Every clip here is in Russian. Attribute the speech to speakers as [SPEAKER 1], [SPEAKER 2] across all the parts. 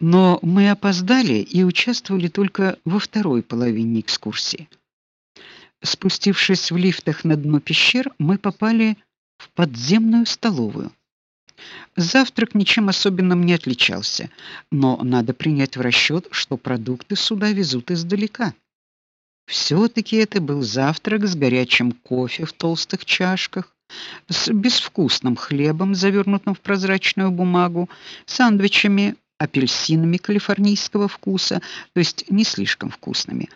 [SPEAKER 1] Но мы опоздали и участвовали только во второй половине экскурсии. Спустившись в лифтах на дно пещер, мы попали в подземную столовую. Завтрак ничем особенным не отличался, но надо принять в расчет, что продукты сюда везут издалека. все таки это был завтрак с горячим кофе в толстых чашках, с безвкусным хлебом, завернутым в прозрачную бумагу, сандвичами, апельсинами калифорнийского вкуса, то есть не слишком вкусными.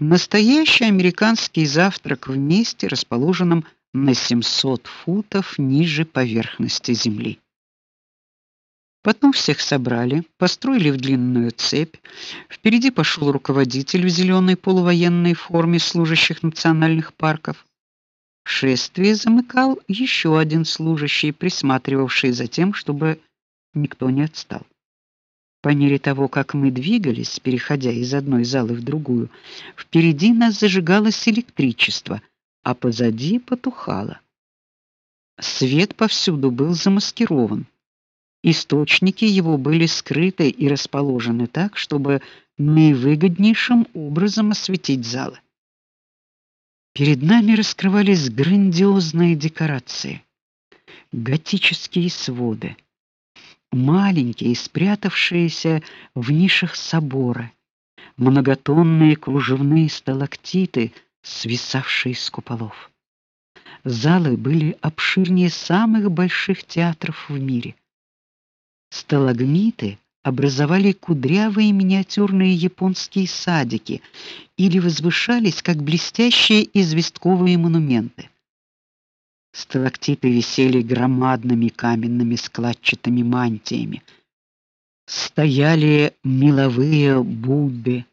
[SPEAKER 1] Настоящий американский завтрак в месте, расположенном на 700 футов ниже поверхности земли. Потом всех собрали, построили в длинную цепь. Впереди пошел руководитель в зеленой полувоенной форме служащих национальных парков. Шествие замыкал еще один служащий, присматривавший за тем, чтобы никто не отстал. По мере того, как мы двигались, переходя из одной залы в другую, впереди нас зажигалось электричество — а позади потухало. Свет повсюду был замаскирован. Источники его были скрыты и расположены так, чтобы наивыгоднейшим образом осветить залы. Перед нами раскрывались грандиозные декорации. Готические своды, маленькие, спрятавшиеся в нишах собора, многотонные кружевные сталактиты свисавшие с куполов. Залы были обширнее самых больших театров в мире. Сталагмиты образовали кудрявые миниатюрные японские садики или возвышались как блестящие известковые монументы. Сталактиты висели громадными каменными складчатыми мантиями. Стояли меловые Будды,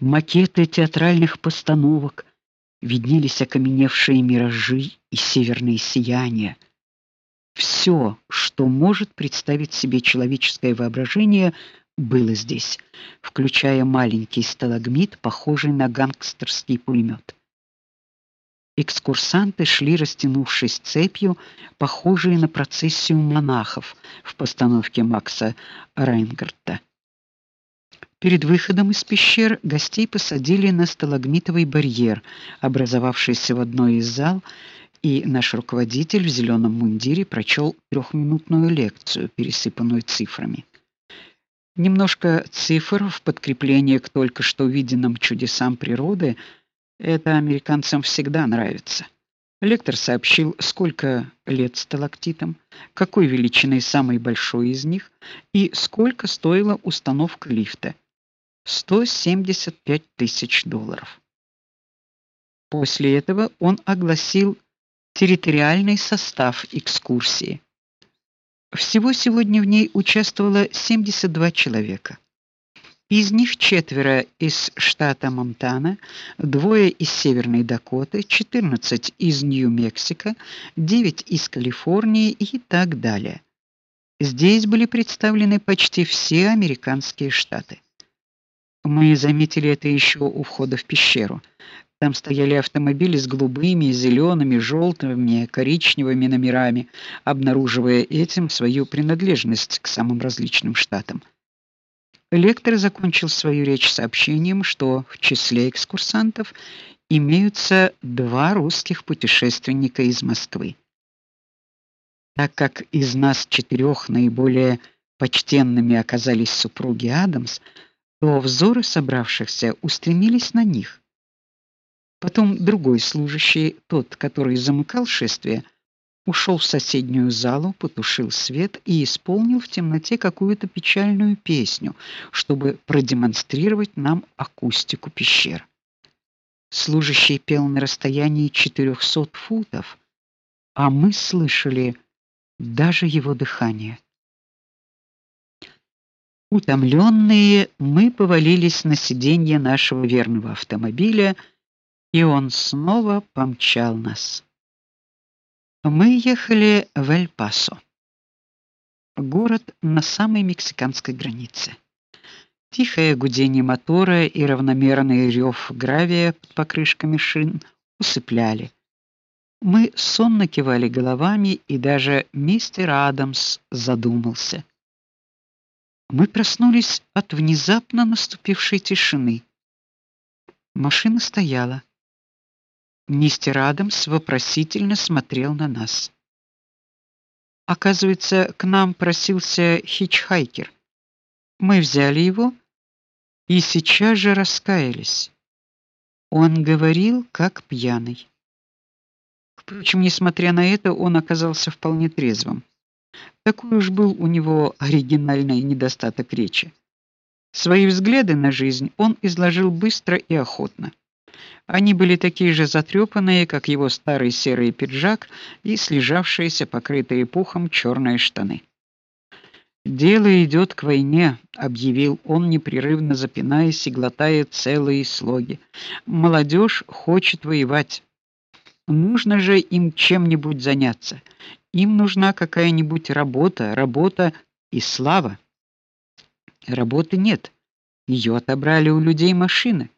[SPEAKER 1] макеты театральных постановок, виднелись окаменевшие миражи и северные сияния. Все, что может представить себе человеческое воображение, было здесь, включая маленький сталагмит, похожий на гангстерский пулемет. Экскурсанты шли, растянувшись цепью, похожие на процессию монахов в постановке Макса Райнгарта. Перед выходом из пещер гостей посадили на сталагмитовый барьер, образовавшийся в одной из зал, и наш руководитель в зеленом мундире прочел трехминутную лекцию, пересыпанную цифрами. Немножко цифр в подкрепление к только что виденным чудесам природы это американцам всегда нравится. Лектор сообщил, сколько лет сталактитам, какой величины самый большой из них и сколько стоила установка лифта. 175 тысяч долларов. После этого он огласил территориальный состав экскурсии. Всего сегодня в ней участвовало 72 человека. Из них четверо из штата Монтана, двое из Северной Дакоты, 14 из Нью-Мексико, 9 из Калифорнии и так далее. Здесь были представлены почти все американские штаты. Мы заметили это еще у входа в пещеру. Там стояли автомобили с голубыми, зелеными, желтыми, коричневыми номерами, обнаруживая этим свою принадлежность к самым различным штатам. Лектор закончил свою речь сообщением, что в числе экскурсантов имеются два русских путешественника из Москвы. Так как из нас четырех наиболее почтенными оказались супруги Адамс, то взоры собравшихся устремились на них. Потом другой служащий, тот, который замыкал шествие, ушел в соседнюю залу, потушил свет и исполнил в темноте какую-то печальную песню, чтобы продемонстрировать нам акустику пещер. Служащий пел на расстоянии 400 футов, а мы слышали даже его дыхание. Утомленные, мы повалились на сиденье нашего верного автомобиля, и он снова помчал нас. Мы ехали в Эль-Пасо. Город на самой мексиканской границе. Тихое гудение мотора и равномерный рев гравия под покрышками шин усыпляли. Мы сонно кивали головами, и даже мистер Адамс задумался. Мы проснулись от внезапно наступившей тишины. Машина стояла. Мистер Адамс вопросительно смотрел на нас. Оказывается, к нам просился хичхайкер. Мы взяли его и сейчас же раскаялись. Он говорил как пьяный. Впрочем, несмотря на это, он оказался вполне трезвым. Такой уж был у него оригинальный недостаток речи. Свои взгляды на жизнь он изложил быстро и охотно. Они были такие же затрепанные, как его старый серый пиджак и слежавшиеся покрытые пухом черные штаны. Дело идет к войне, объявил он, непрерывно запинаясь и глотая целые слоги. Молодежь хочет воевать. Нужно же им чем-нибудь заняться. Им нужна какая-нибудь работа, работа и слава. Работы нет. Ее отобрали у людей машины.